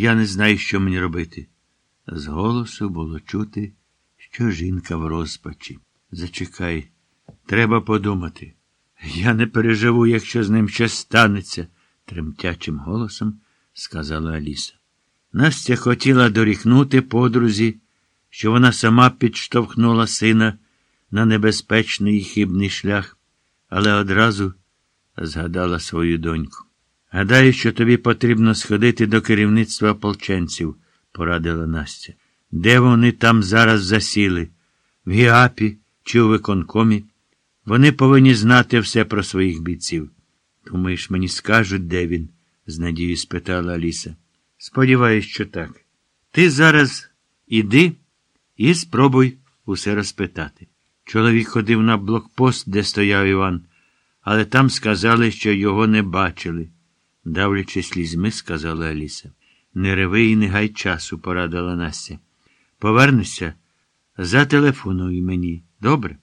Я не знаю, що мені робити. З голосу було чути, що жінка в розпачі. Зачекай, треба подумати. Я не переживу, якщо з ним щось станеться, тремтячим голосом сказала Аліса. Настя хотіла дорікнути подрузі, що вона сама підштовхнула сина на небезпечний і хибний шлях, але одразу згадала свою доньку. Гадаю, що тобі потрібно сходити до керівництва ополченців, порадила Настя. Де вони там зараз засіли? В Гіапі чи у виконкомі? Вони повинні знати все про своїх бійців. Думаєш, мені скажуть, де він? з надією спитала Аліса. Сподіваюсь, що так. Ти зараз іди і спробуй усе розпитати. Чоловік ходив на блокпост, де стояв Іван, але там сказали, що його не бачили. Давлячи слізьми, сказала Аліса. Не реви і не гай часу, порадила Настя. Повернешся, зателефонуй мені. Добре?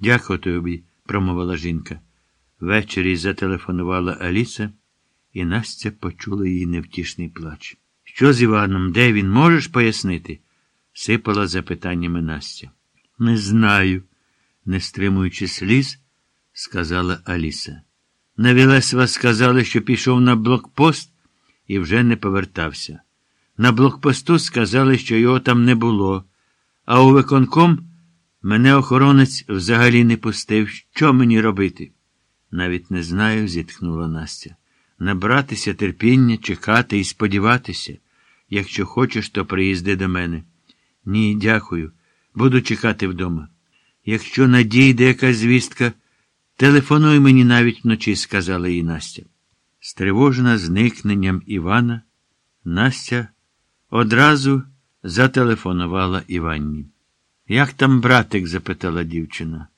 Дякую тобі, промовила жінка. Ввечері зателефонувала Аліса, і Настя почула її невтішний плач. Що з Іваном? Де він? Можеш пояснити? сипала запитаннями Настя. Не знаю, не стримуючи сліз, сказала Аліса. На Вілесова сказали, що пішов на блокпост і вже не повертався. На блокпосту сказали, що його там не було, а у виконком мене охоронець взагалі не пустив. Що мені робити? Навіть не знаю, зітхнула Настя. Набратися терпіння, чекати і сподіватися. Якщо хочеш, то приїзди до мене. Ні, дякую. Буду чекати вдома. Якщо надійде якась звістка, телефонуй мені навіть вночі, сказала їй Настя. Стривожена зникненням Івана, Настя одразу зателефонувала Іванні. Як там братик? запитала дівчина.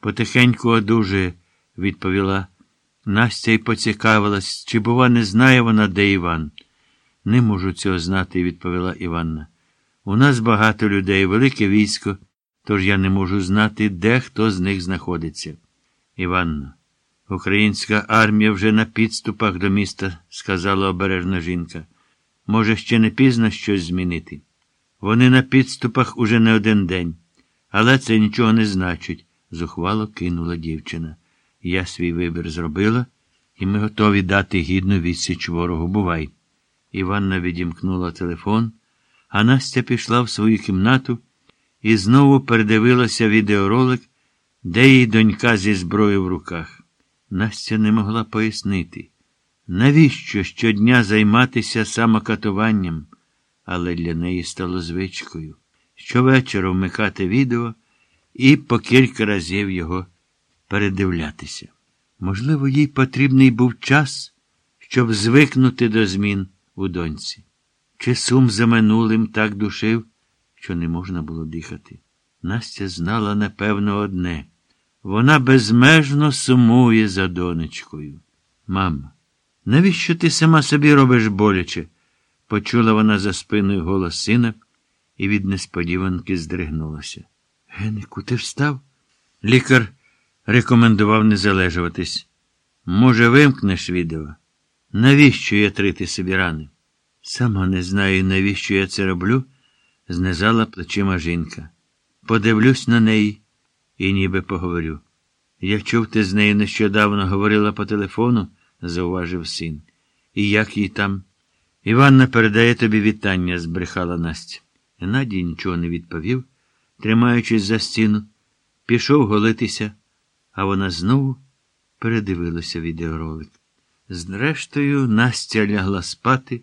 Потихеньку одужує, відповіла Настя і поцікавилась, чи, бува, не знає вона, де Іван. Не можу цього знати, відповіла Іванна. У нас багато людей, велике військо, тож я не можу знати, де хто з них знаходиться. Іванна, українська армія вже на підступах до міста, сказала обережна жінка. Може, ще не пізно щось змінити. Вони на підступах уже не один день, але це нічого не значить, зухвало кинула дівчина. Я свій вибір зробила, і ми готові дати гідну відсіч ворогу. Бувай. Іванна відімкнула телефон, а Настя пішла в свою кімнату і знову передивилася відеоролик, де її донька зі зброєю в руках. Настя не могла пояснити, навіщо щодня займатися самокатуванням, але для неї стало звичкою. Щовечора вмикати відео і по кілька разів його передивлятися. Можливо, їй потрібний був час, щоб звикнути до змін у доньці. Чи сум за минулим так душив, що не можна було дихати. Настя знала, напевно, одне вона безмежно сумує за донечкою. Мама, навіщо ти сама собі робиш боляче? почула вона за спиною голос сина і від несподіванки здригнулася. Генику, ти встав? Лікар рекомендував не залежуватись. Може, вимкнеш відео? Навіщо я трити собі рани? Сама не знаю, навіщо я це роблю, знизала плечима жінка. Подивлюсь на неї і ніби поговорю. Я чув, ти з нею нещодавно говорила по телефону, зауважив син. І як їй там? Іванна передає тобі вітання, збрехала Настя. Надій нічого не відповів, тримаючись за стіну, пішов голитися, а вона знову передивилася відеоролик. Зрештою, Настя лягла спати,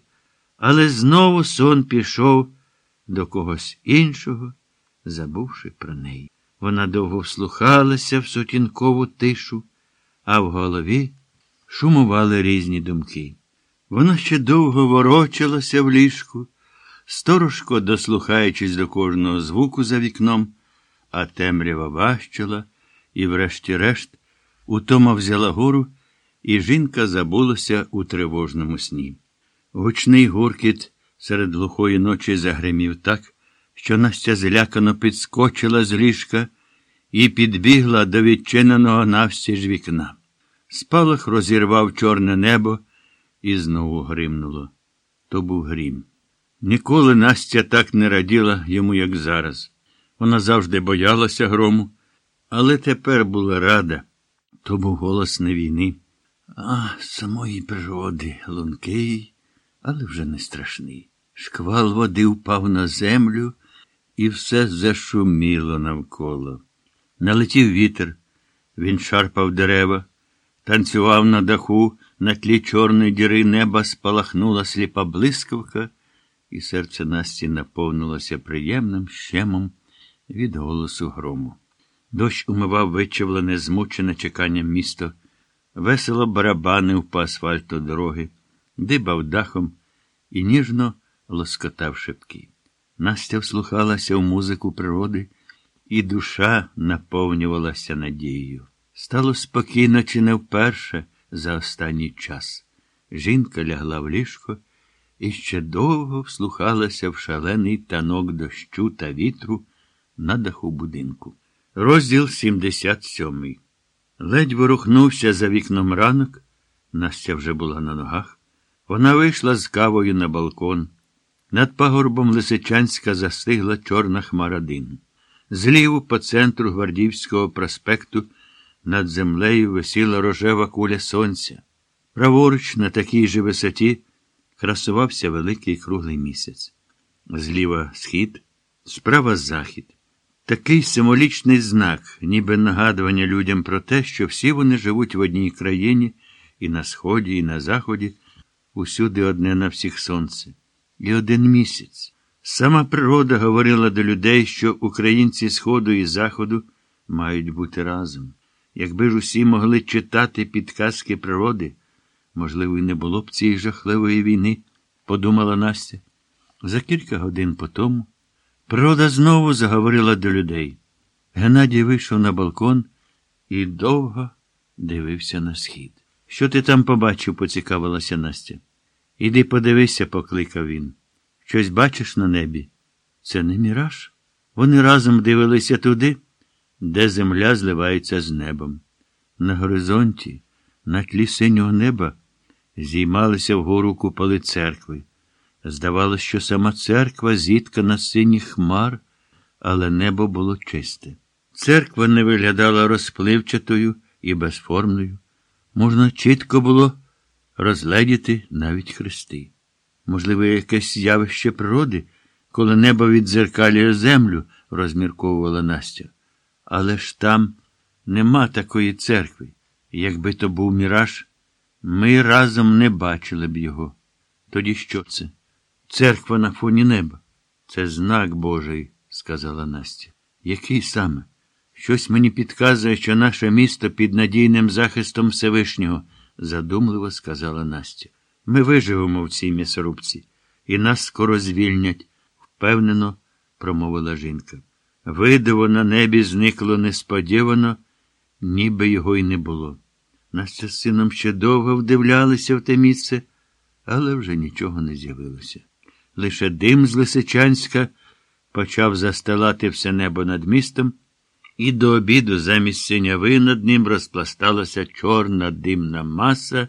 але знову сон пішов до когось іншого, забувши про неї. Вона довго вслухалася в сутінкову тишу, а в голові шумували різні думки. Вона ще довго ворочалася в ліжку, сторожко дослухаючись до кожного звуку за вікном, а темрява важчала, і, врешті-решт, утома взяла гору, і жінка забулася у тривожному сні. Гучний гуркіт серед глухої ночі загримів так, що Настя злякано підскочила з ліжка і підбігла до відчиненого навстіж вікна. Спалах розірвав чорне небо і знову гримнуло. То був грім. Ніколи Настя так не раділа йому, як зараз. Вона завжди боялася грому, але тепер була рада. То був голос не війни, а самої природи, лункий, але вже не страшний. Шквал води впав на землю, і все зашуміло навколо. Налетів вітер, він шарпав дерева, танцював на даху, на тлі чорної діри неба спалахнула сліпа блискавка, і серце Насті наповнилося приємним щемом від голосу грому. Дощ умивав вичавлене, змучене чеканням місто, весело барабанив по асфальту дороги, дибав дахом і ніжно лоскотав шибки. Настя вслухалася в музику природи, і душа наповнювалася надією. Стало спокійно, чи не вперше за останній час. Жінка лягла в ліжко і ще довго вслухалася в шалений танок дощу та вітру на даху будинку. Розділ 77. Ледь ворухнувся за вікном ранок. Настя вже була на ногах. Вона вийшла з кавою на балкон. Над пагорбом Лисичанська застигла чорна хмара диму. Зліву по центру Гвардівського проспекту над землею висіла рожева куля сонця. Праворуч, на такій же висоті, красувався великий круглий місяць. Зліва схід, справа захід. Такий символічний знак, ніби нагадування людям про те, що всі вони живуть в одній країні, і на сході, і на заході, усюди одне на всіх сонце. І один місяць. Сама природа говорила до людей, що українці Сходу і Заходу мають бути разом. Якби ж усі могли читати підказки природи, можливо, і не було б цієї жахливої війни, подумала Настя. За кілька годин по тому природа знову заговорила до людей. Геннадій вийшов на балкон і довго дивився на схід. Що ти там побачив? поцікавилася Настя. Іди подивися, покликав він. Щось бачиш на небі? Це не міраж. Вони разом дивилися туди, де земля зливається з небом. На горизонті, на тлі синього неба, зіймалися вгору куполи церкви. Здавалося, що сама церква зіткана синіх хмар, але небо було чисте. Церква не виглядала розпливчатою і безформною. Можна чітко було розгледіти навіть хрести. Можливо, якесь явище природи, коли небо віддзеркалює землю, розмірковувала Настя. Але ж там нема такої церкви. Якби то був міраж, ми разом не бачили б його. Тоді що це? Церква на фоні неба. Це знак Божий, сказала Настя. Який саме? Щось мені підказує, що наше місто під надійним захистом Всевишнього, задумливо сказала Настя. Ми виживемо в цій м'ясорубці, і нас скоро звільнять, впевнено промовила жінка. Видиво на небі зникло несподівано, ніби його й не було. Настя з сином ще довго вдивлялися в те місце, але вже нічого не з'явилося. Лише дим з Лисичанська почав застилати все небо над містом, і до обіду замість синяви над ним розпласталася чорна димна маса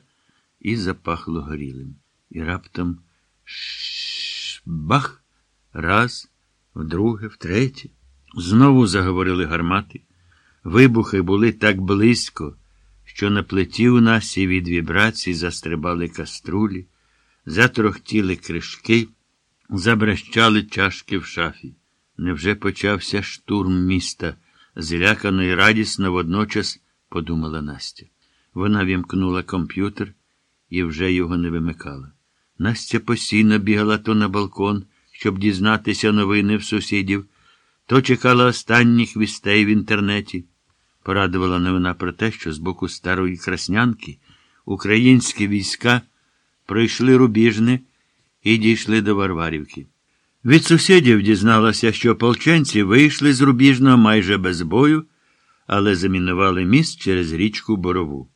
і запахло горілим. І раптом бах, раз, вдруге, втретє. Знову заговорили гармати. Вибухи були так близько, що на плиті у нас і від вібрацій застрибали каструлі, затрохтіли кришки, забрещали чашки в шафі. Невже почався штурм міста? Злякано і радісно водночас подумала Настя. Вона вімкнула комп'ютер і вже його не вимикала. Настя постійно бігала то на балкон, щоб дізнатися новини в сусідів, то чекала останніх вістей в інтернеті. Порадувала новина про те, що з боку старої краснянки українські війська пройшли рубіжне і дійшли до Варварівки. Від сусідів дізналася, що полченці вийшли з рубіжного майже без бою, але замінували міст через річку Борову.